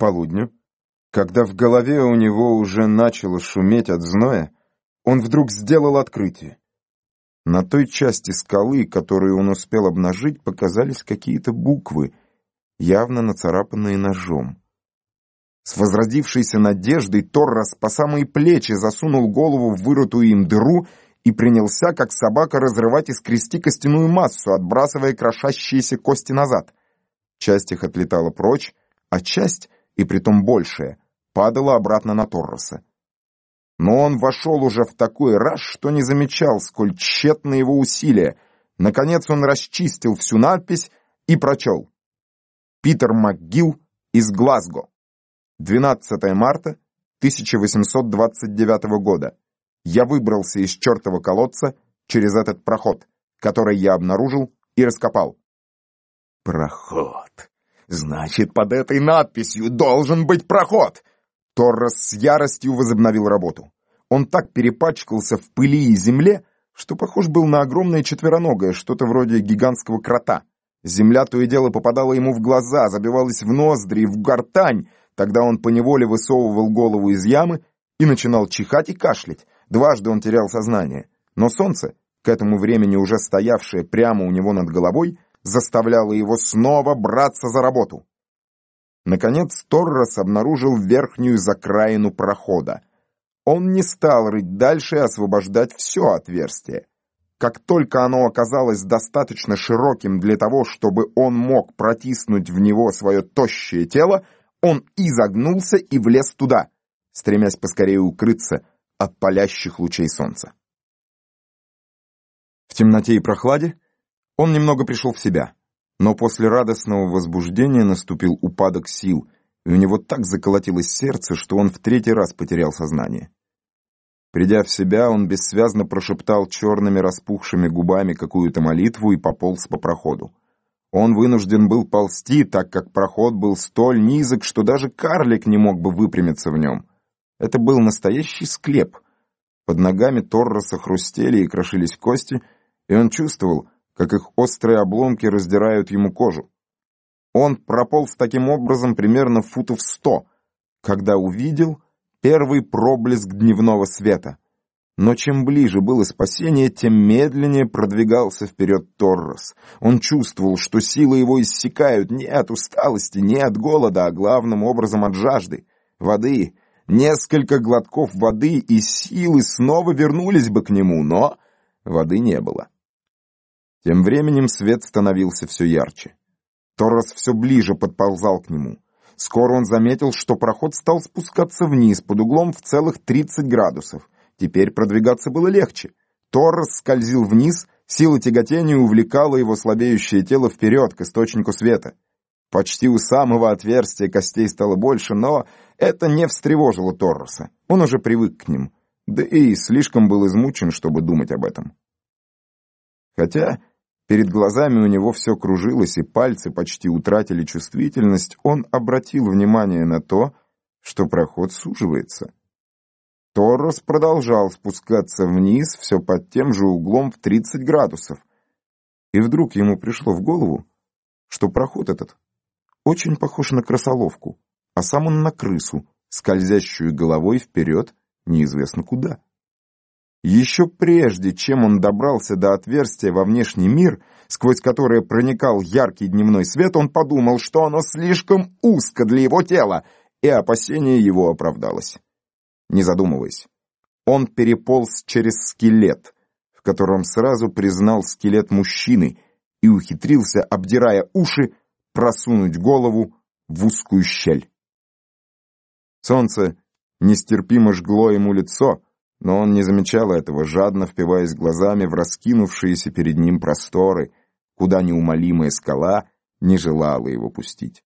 полудню, когда в голове у него уже начало шуметь от зноя, он вдруг сделал открытие. На той части скалы, которую он успел обнажить, показались какие-то буквы, явно нацарапанные ножом. С возродившейся надеждой Торрас по самые плечи засунул голову в вырытую им дыру и принялся, как собака, разрывать и скрести костяную массу, отбрасывая крошащиеся кости назад. Часть их отлетала прочь, а часть, и притом большая, падала обратно на Торроса. Но он вошел уже в такой раж, что не замечал, сколь тщетны его усилия. Наконец он расчистил всю надпись и прочел. Питер МакГилл из Глазго. 12 марта 1829 года. Я выбрался из чертова колодца через этот проход, который я обнаружил и раскопал. Проход. Значит, под этой надписью должен быть проход. Торрес с яростью возобновил работу. Он так перепачкался в пыли и земле, что похож был на огромное четвероногое, что-то вроде гигантского крота. Земля то и дело попадала ему в глаза, забивалась в ноздри и в гортань. Тогда он поневоле высовывал голову из ямы и начинал чихать и кашлять. Дважды он терял сознание. Но солнце, к этому времени уже стоявшее прямо у него над головой, заставляло его снова браться за работу. Наконец Торрос обнаружил верхнюю закраину прохода. Он не стал рыть дальше и освобождать все отверстие. Как только оно оказалось достаточно широким для того, чтобы он мог протиснуть в него свое тощее тело, он изогнулся и влез туда, стремясь поскорее укрыться от палящих лучей солнца. В темноте и прохладе он немного пришел в себя, но после радостного возбуждения наступил упадок сил, и у него так заколотилось сердце, что он в третий раз потерял сознание. Придя в себя, он бессвязно прошептал черными распухшими губами какую-то молитву и пополз по проходу. Он вынужден был ползти, так как проход был столь низок, что даже карлик не мог бы выпрямиться в нем. Это был настоящий склеп. Под ногами Торроса хрустели и крошились кости, и он чувствовал, как их острые обломки раздирают ему кожу. Он прополз таким образом примерно футов сто, когда увидел первый проблеск дневного света. Но чем ближе было спасение, тем медленнее продвигался вперед Торрос. Он чувствовал, что силы его иссякают не от усталости, не от голода, а главным образом от жажды. Воды, несколько глотков воды, и силы снова вернулись бы к нему, но воды не было. Тем временем свет становился все ярче. Торос все ближе подползал к нему. Скоро он заметил, что проход стал спускаться вниз под углом в целых 30 градусов. Теперь продвигаться было легче. Торос скользил вниз, сила тяготения увлекала его слабеющее тело вперед, к источнику света. Почти у самого отверстия костей стало больше, но это не встревожило Торроса. Он уже привык к ним, да и слишком был измучен, чтобы думать об этом. Хотя Перед глазами у него все кружилось, и пальцы почти утратили чувствительность, он обратил внимание на то, что проход суживается. Торрос продолжал спускаться вниз, все под тем же углом в 30 градусов. И вдруг ему пришло в голову, что проход этот очень похож на крысоловку, а сам он на крысу, скользящую головой вперед неизвестно куда. Еще прежде, чем он добрался до отверстия во внешний мир, сквозь которое проникал яркий дневной свет, он подумал, что оно слишком узко для его тела, и опасение его оправдалось. Не задумываясь, он переполз через скелет, в котором сразу признал скелет мужчины и ухитрился, обдирая уши, просунуть голову в узкую щель. Солнце нестерпимо жгло ему лицо, но он не замечал этого, жадно впиваясь глазами в раскинувшиеся перед ним просторы, куда неумолимая скала не желала его пустить.